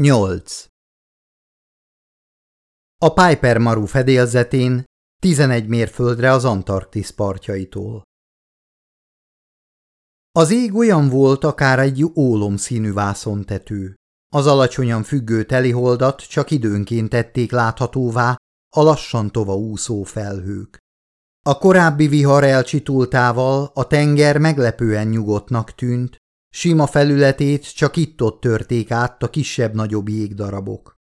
8. A Piper Maru fedélzetén 11 mérföldre az Antarktisz partjaitól. Az ég olyan volt akár egy ólom színű vászontető. Az alacsonyan függő teliholdat csak időnként tették láthatóvá a lassan tova úszó felhők. A korábbi vihar elcsitultával a tenger meglepően nyugodtnak tűnt, Sima felületét csak itt-ott törték át a kisebb-nagyobb jégdarabok.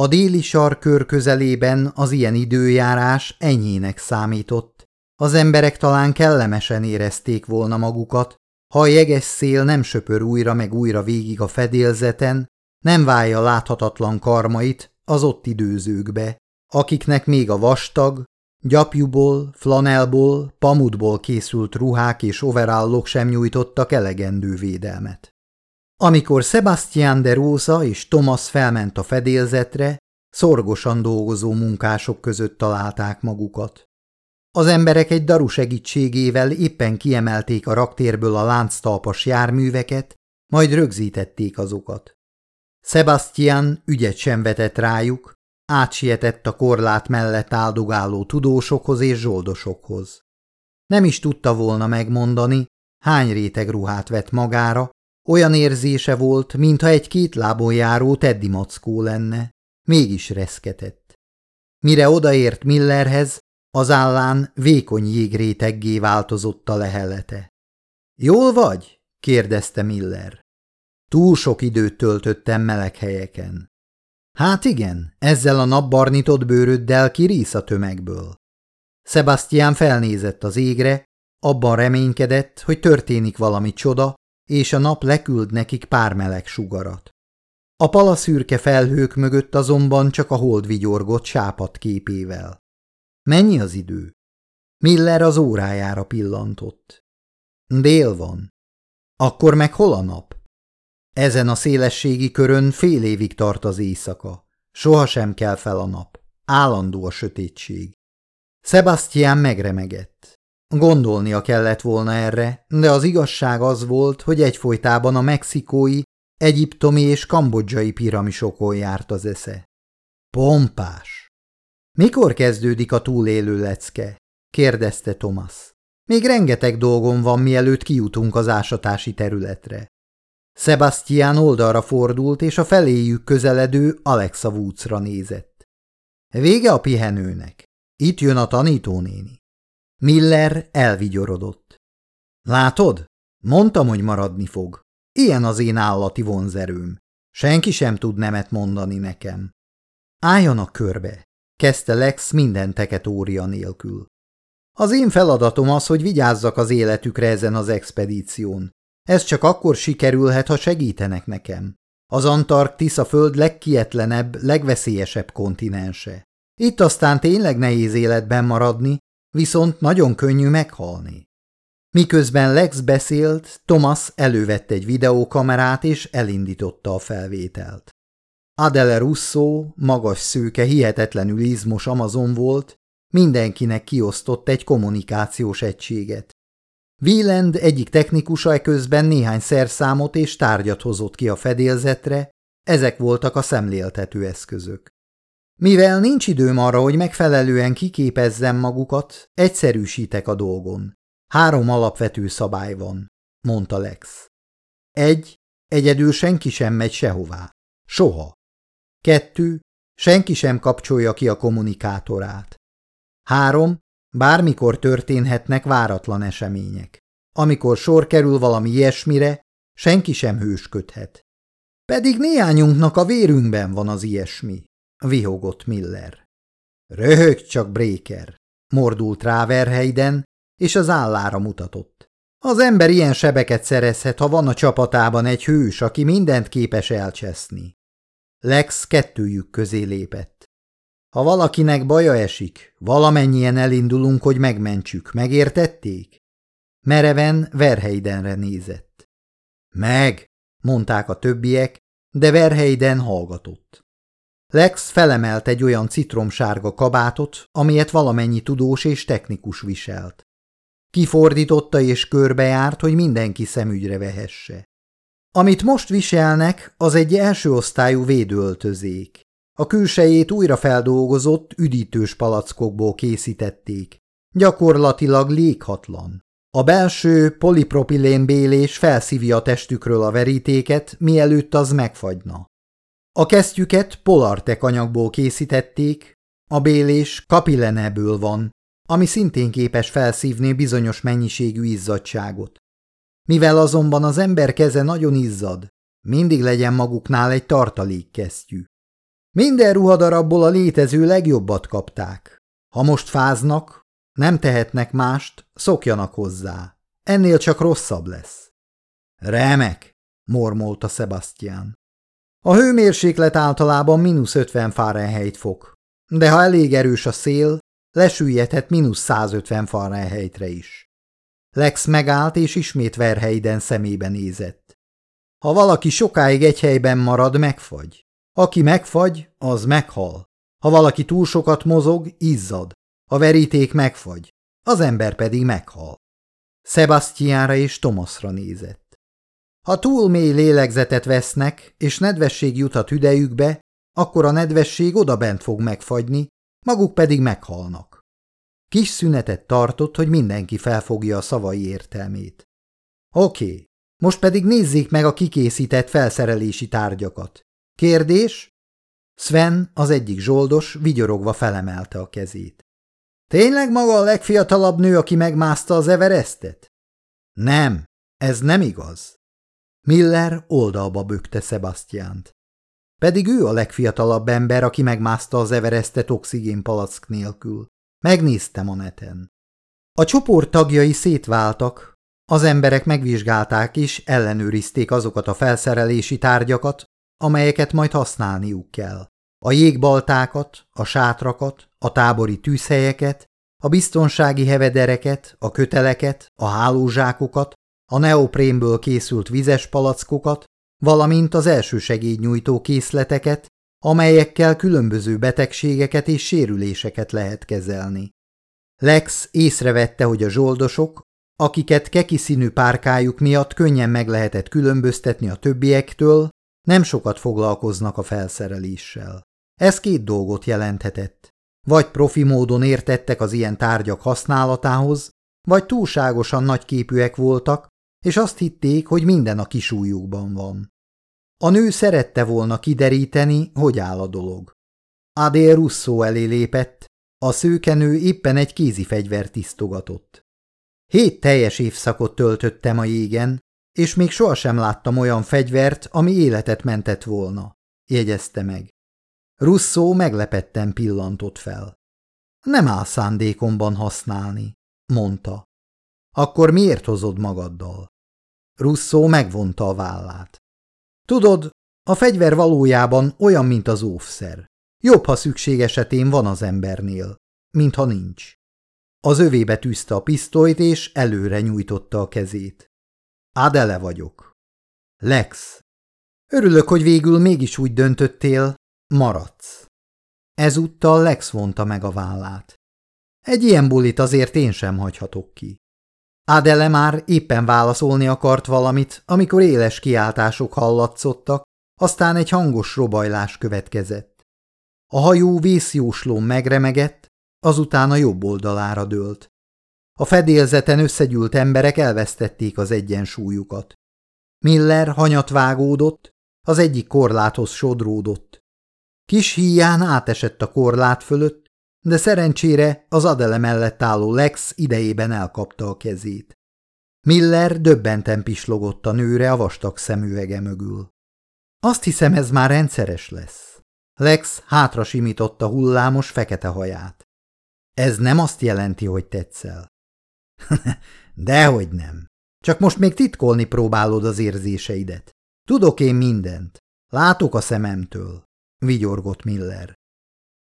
A déli sarkör közelében az ilyen időjárás enyhének számított. Az emberek talán kellemesen érezték volna magukat, ha a jeges szél nem söpör újra meg újra végig a fedélzeten, nem válja láthatatlan karmait az ott időzőkbe, akiknek még a vastag, Gyapjúból, flanelból, pamutból készült ruhák és overallok sem nyújtottak elegendő védelmet. Amikor Sebastian de Rosa és Thomas felment a fedélzetre, szorgosan dolgozó munkások között találták magukat. Az emberek egy daru segítségével éppen kiemelték a raktérből a lánctalpas járműveket, majd rögzítették azokat. Sebastian ügyet sem vetett rájuk, Átsietett a korlát mellett áldogáló tudósokhoz és zsoldosokhoz. Nem is tudta volna megmondani, hány réteg ruhát vett magára, olyan érzése volt, mintha egy két lábon járó Teddy mackó lenne. Mégis reszketett. Mire odaért Millerhez, az állán vékony jégréteggé változott a lehelete. – Jól vagy? – kérdezte Miller. Túl sok időt töltöttem meleg helyeken. Hát igen, ezzel a napbarnitott bőröddel kirísz a tömegből. Sebastian felnézett az égre, abban reménykedett, hogy történik valami csoda, és a nap leküld nekik pár meleg sugarat. A palaszürke felhők mögött azonban csak a hold vigyorgott sápat képével. Mennyi az idő? Miller az órájára pillantott. Dél van. Akkor meg hol a nap? Ezen a szélességi körön fél évig tart az éjszaka. Soha sem kell fel a nap. Állandó a sötétség. Sebastian megremegett. Gondolnia kellett volna erre, de az igazság az volt, hogy egyfolytában a mexikói, egyiptomi és kambodzsai piramisokon járt az esze. Pompás! Mikor kezdődik a túlélő lecke? kérdezte Thomas. Még rengeteg dolgom van, mielőtt kijutunk az ásatási területre. Sebastian oldalra fordult, és a feléjük közeledő Alexa Woodsra nézett. Vége a pihenőnek. Itt jön a tanítónéni. Miller elvigyorodott. Látod? Mondtam, hogy maradni fog. Ilyen az én állati vonzerőm. Senki sem tud nemet mondani nekem. Álljanak körbe, kezdte Lex minden teketória nélkül. Az én feladatom az, hogy vigyázzak az életükre ezen az expedíción. Ez csak akkor sikerülhet, ha segítenek nekem. Az Antarktisz a föld legkietlenebb, legveszélyesebb kontinense. Itt aztán tényleg nehéz életben maradni, viszont nagyon könnyű meghalni. Miközben Lex beszélt, Thomas elővette egy videókamerát és elindította a felvételt. Adele Russo, magas szőke, hihetetlenül izmos Amazon volt, mindenkinek kiosztott egy kommunikációs egységet. Wieland egyik technikusa eközben néhány szerszámot és tárgyat hozott ki a fedélzetre, ezek voltak a szemléltető eszközök. Mivel nincs időm arra, hogy megfelelően kiképezzem magukat, egyszerűsítek a dolgon. Három alapvető szabály van, mondta Lex. Egy, egyedül senki sem megy sehová. Soha. Kettő, senki sem kapcsolja ki a kommunikátorát. Három, Bármikor történhetnek váratlan események. Amikor sor kerül valami ilyesmire, senki sem hősködhet. Pedig néhányunknak a vérünkben van az ilyesmi, vihogott Miller. Röhög csak Breaker, mordult rá Verheiden, és az állára mutatott. Az ember ilyen sebeket szerezhet, ha van a csapatában egy hős, aki mindent képes elcseszni. Lex kettőjük közé lépett. Ha valakinek baja esik, valamennyien elindulunk, hogy megmentsük. Megértették? Mereven Verheidenre nézett. Meg, mondták a többiek, de Verheiden hallgatott. Lex felemelt egy olyan citromsárga kabátot, amilyet valamennyi tudós és technikus viselt. Kifordította és körbejárt, hogy mindenki szemügyre vehesse. Amit most viselnek, az egy első osztályú védőöltözék. A külsejét újra feldolgozott, üdítős palackokból készítették. Gyakorlatilag léghatlan. A belső polipropilén bélés felszívja a testükről a verítéket, mielőtt az megfagyna. A kesztyüket polartek anyagból készítették, a bélés kapilleneből van, ami szintén képes felszívni bizonyos mennyiségű izzadságot. Mivel azonban az ember keze nagyon izzad, mindig legyen maguknál egy tartalékkesztyű. Minden ruhadarabból a létező legjobbat kapták. Ha most fáznak, nem tehetnek mást, szokjanak hozzá. Ennél csak rosszabb lesz. Remek, mormolta Sebastian. A hőmérséklet általában mínusz 50 Fahrenheit fok, de ha elég erős a szél, lesüllyedhet mínusz 150 Fahrenheitre is. Lex megállt, és ismét Verheiden szemébe nézett. Ha valaki sokáig egy helyben marad, megfagy. Aki megfagy, az meghal. Ha valaki túl sokat mozog, izzad. A veríték megfagy, az ember pedig meghal. Sebastianra és Thomasra nézett. Ha túl mély lélegzetet vesznek, és nedvesség jut a tüdejükbe, akkor a nedvesség odabent fog megfagyni, maguk pedig meghalnak. Kis szünetet tartott, hogy mindenki felfogja a szavai értelmét. Oké, most pedig nézzék meg a kikészített felszerelési tárgyakat. Kérdés? Sven, az egyik zsoldos, vigyorogva felemelte a kezét. Tényleg maga a legfiatalabb nő, aki megmászta az Everestet? Nem, ez nem igaz. Miller oldalba bökte Sebastiánt. Pedig ő a legfiatalabb ember, aki megmászta az Everestet oxigénpalack nélkül. Megnéztem a neten. A csoport tagjai szétváltak, az emberek megvizsgálták és ellenőrizték azokat a felszerelési tárgyakat, amelyeket majd használniuk kell. A jégbaltákat, a sátrakat, a tábori tűzhelyeket, a biztonsági hevedereket, a köteleket, a hálózsákokat, a neoprénből készült vizes palackokat, valamint az elsősegélynyújtó készleteket, amelyekkel különböző betegségeket és sérüléseket lehet kezelni. Lex észrevette, hogy a zsoldosok, akiket keki színű párkájuk miatt könnyen meg lehetett különböztetni a többiektől, nem sokat foglalkoznak a felszereléssel. Ez két dolgot jelenthetett. Vagy profi módon értettek az ilyen tárgyak használatához, vagy túlságosan nagyképűek voltak, és azt hitték, hogy minden a kisújukban van. A nő szerette volna kideríteni, hogy áll a dolog. Adél Russo elé lépett, a szőkenő éppen egy kézi fegyvert tisztogatott. Hét teljes évszakot töltöttem a jégen, és még sohasem láttam olyan fegyvert, ami életet mentett volna, jegyezte meg. Russo meglepetten pillantott fel. Nem áll szándékomban használni, mondta. Akkor miért hozod magaddal? Russo megvonta a vállát. Tudod, a fegyver valójában olyan, mint az óvszer. Jobb, ha szükség esetén van az embernél, mint ha nincs. Az övébe tűzte a pisztolyt, és előre nyújtotta a kezét. Adele vagyok. Lex. Örülök, hogy végül mégis úgy döntöttél, maradsz. Ezúttal Lex vonta meg a vállát. Egy ilyen bulit azért én sem hagyhatok ki. Adele már éppen válaszolni akart valamit, amikor éles kiáltások hallatszottak, aztán egy hangos robajlás következett. A hajó vészjóslón megremegett, azután a jobb oldalára dőlt. A fedélzeten összegyűlt emberek elvesztették az egyensúlyukat. Miller hanyat vágódott, az egyik korláthoz sodródott. Kis híján átesett a korlát fölött, de szerencsére az Adele mellett álló Lex idejében elkapta a kezét. Miller döbbenten pislogott a nőre a vastag szemüvege mögül. Azt hiszem, ez már rendszeres lesz. Lex hátra simította hullámos fekete haját. Ez nem azt jelenti, hogy tetszel. Dehogy nem. Csak most még titkolni próbálod az érzéseidet. Tudok én mindent. Látok a szememtől, vigyorgott Miller.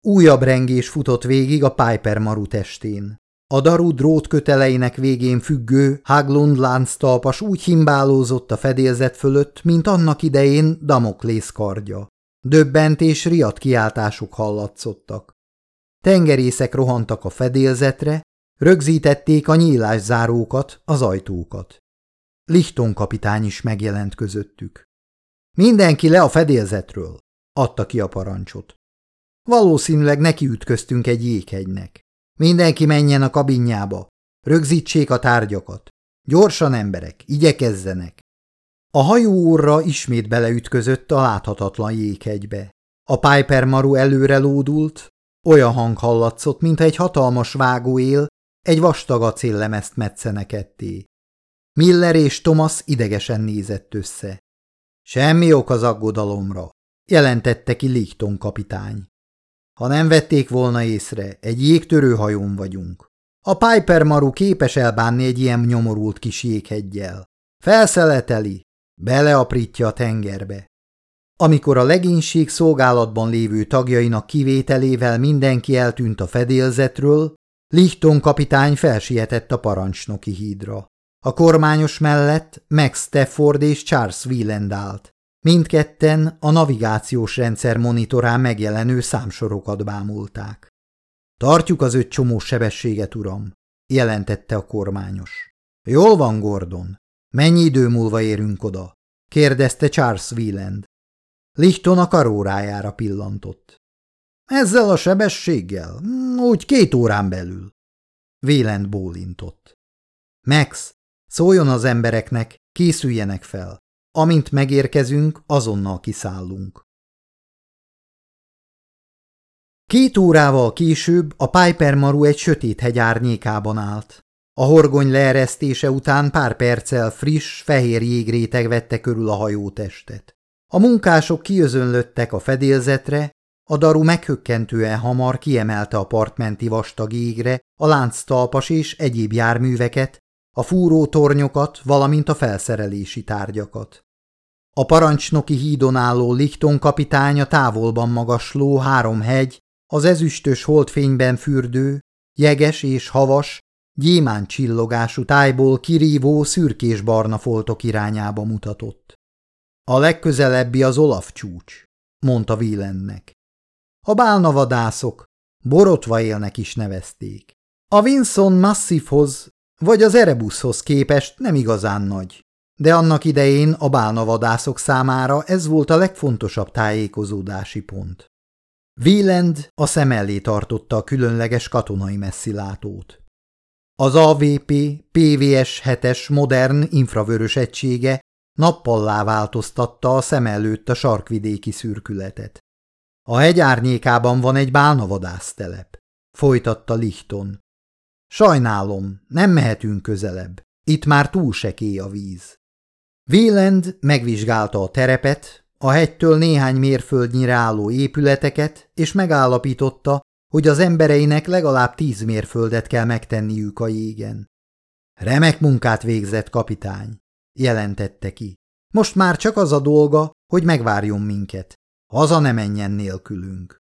Újabb rengés futott végig a Piper maru testén. A daru drót köteleinek végén függő Haglund lánctalpas úgy himbálózott a fedélzet fölött, mint annak idején Damoklész kardja. Döbbent és riadt kiáltások hallatszottak. Tengerészek rohantak a fedélzetre, rögzítették a nyílászárókat, az ajtókat. Lichton kapitány is megjelent közöttük. Mindenki le a fedélzetről, adta ki a parancsot. Valószínűleg nekiütköztünk egy jéghegynek. Mindenki menjen a kabinjába, rögzítsék a tárgyakat. Gyorsan emberek, igyekezzenek. A hajó úrra ismét beleütközött a láthatatlan jéghegybe. A Piper maru előre lódult, olyan hang hallatszott, mintha egy hatalmas vágóél egy vastag acéllemezt metszene ketté. Miller és Thomas idegesen nézett össze. Semmi ok az aggodalomra, jelentette ki Lichton kapitány. Ha nem vették volna észre, egy jégtörő hajón vagyunk. A Piper maru képes elbánni egy ilyen nyomorult kis jéghegyel. Felszeleteli, beleaprítja a tengerbe. Amikor a legénység szolgálatban lévő tagjainak kivételével mindenki eltűnt a fedélzetről, Lichton kapitány felsietett a parancsnoki hídra. A kormányos mellett Max Stafford és Charles Wieland állt. Mindketten a navigációs rendszer monitorán megjelenő számsorokat bámulták. Tartjuk az öt csomós sebességet, uram, jelentette a kormányos. Jól van, Gordon. Mennyi idő múlva érünk oda? kérdezte Charles Wieland. Lichton a karórájára pillantott. Ezzel a sebességgel? Úgy két órán belül. Vélend bólintott. Max, szóljon az embereknek, készüljenek fel. Amint megérkezünk, azonnal kiszállunk. Két órával később a Piper Maru egy sötét hegy árnyékában állt. A horgony leeresztése után pár perccel friss, fehér jégréteg vette körül a hajótestet. A munkások kiözönlöttek a fedélzetre, a daru meghökkentően hamar kiemelte a partmenti vastag égre a lánctalpas és egyéb járműveket, a fúrótornyokat, valamint a felszerelési tárgyakat. A parancsnoki hídon álló Lichton kapitánya távolban magasló három hegy, az ezüstös holdfényben fürdő, jeges és havas, gyémán csillogású tájból kirívó szürkés-barna foltok irányába mutatott. A legközelebbi az Olaf csúcs, mondta Wielennek. A bálnavadászok borotva élnek is nevezték. A Vinson Massifhoz vagy az Erebushoz képest nem igazán nagy, de annak idején a bálnavadászok számára ez volt a legfontosabb tájékozódási pont. Wieland a szem elé tartotta a különleges katonai messzilátót. Az AVP PVS 7-es modern infravörös egysége nappallá változtatta a szem előtt a sarkvidéki szürkületet. A hegy árnyékában van egy bálnavadásztelep, folytatta Lichton. Sajnálom, nem mehetünk közelebb, itt már túl sekély a víz. Wieland megvizsgálta a terepet, a hegytől néhány mérföldnyire álló épületeket, és megállapította, hogy az embereinek legalább tíz mérföldet kell megtenniük a jégen. Remek munkát végzett kapitány, jelentette ki. Most már csak az a dolga, hogy megvárjon minket. Haza ne menjen nélkülünk.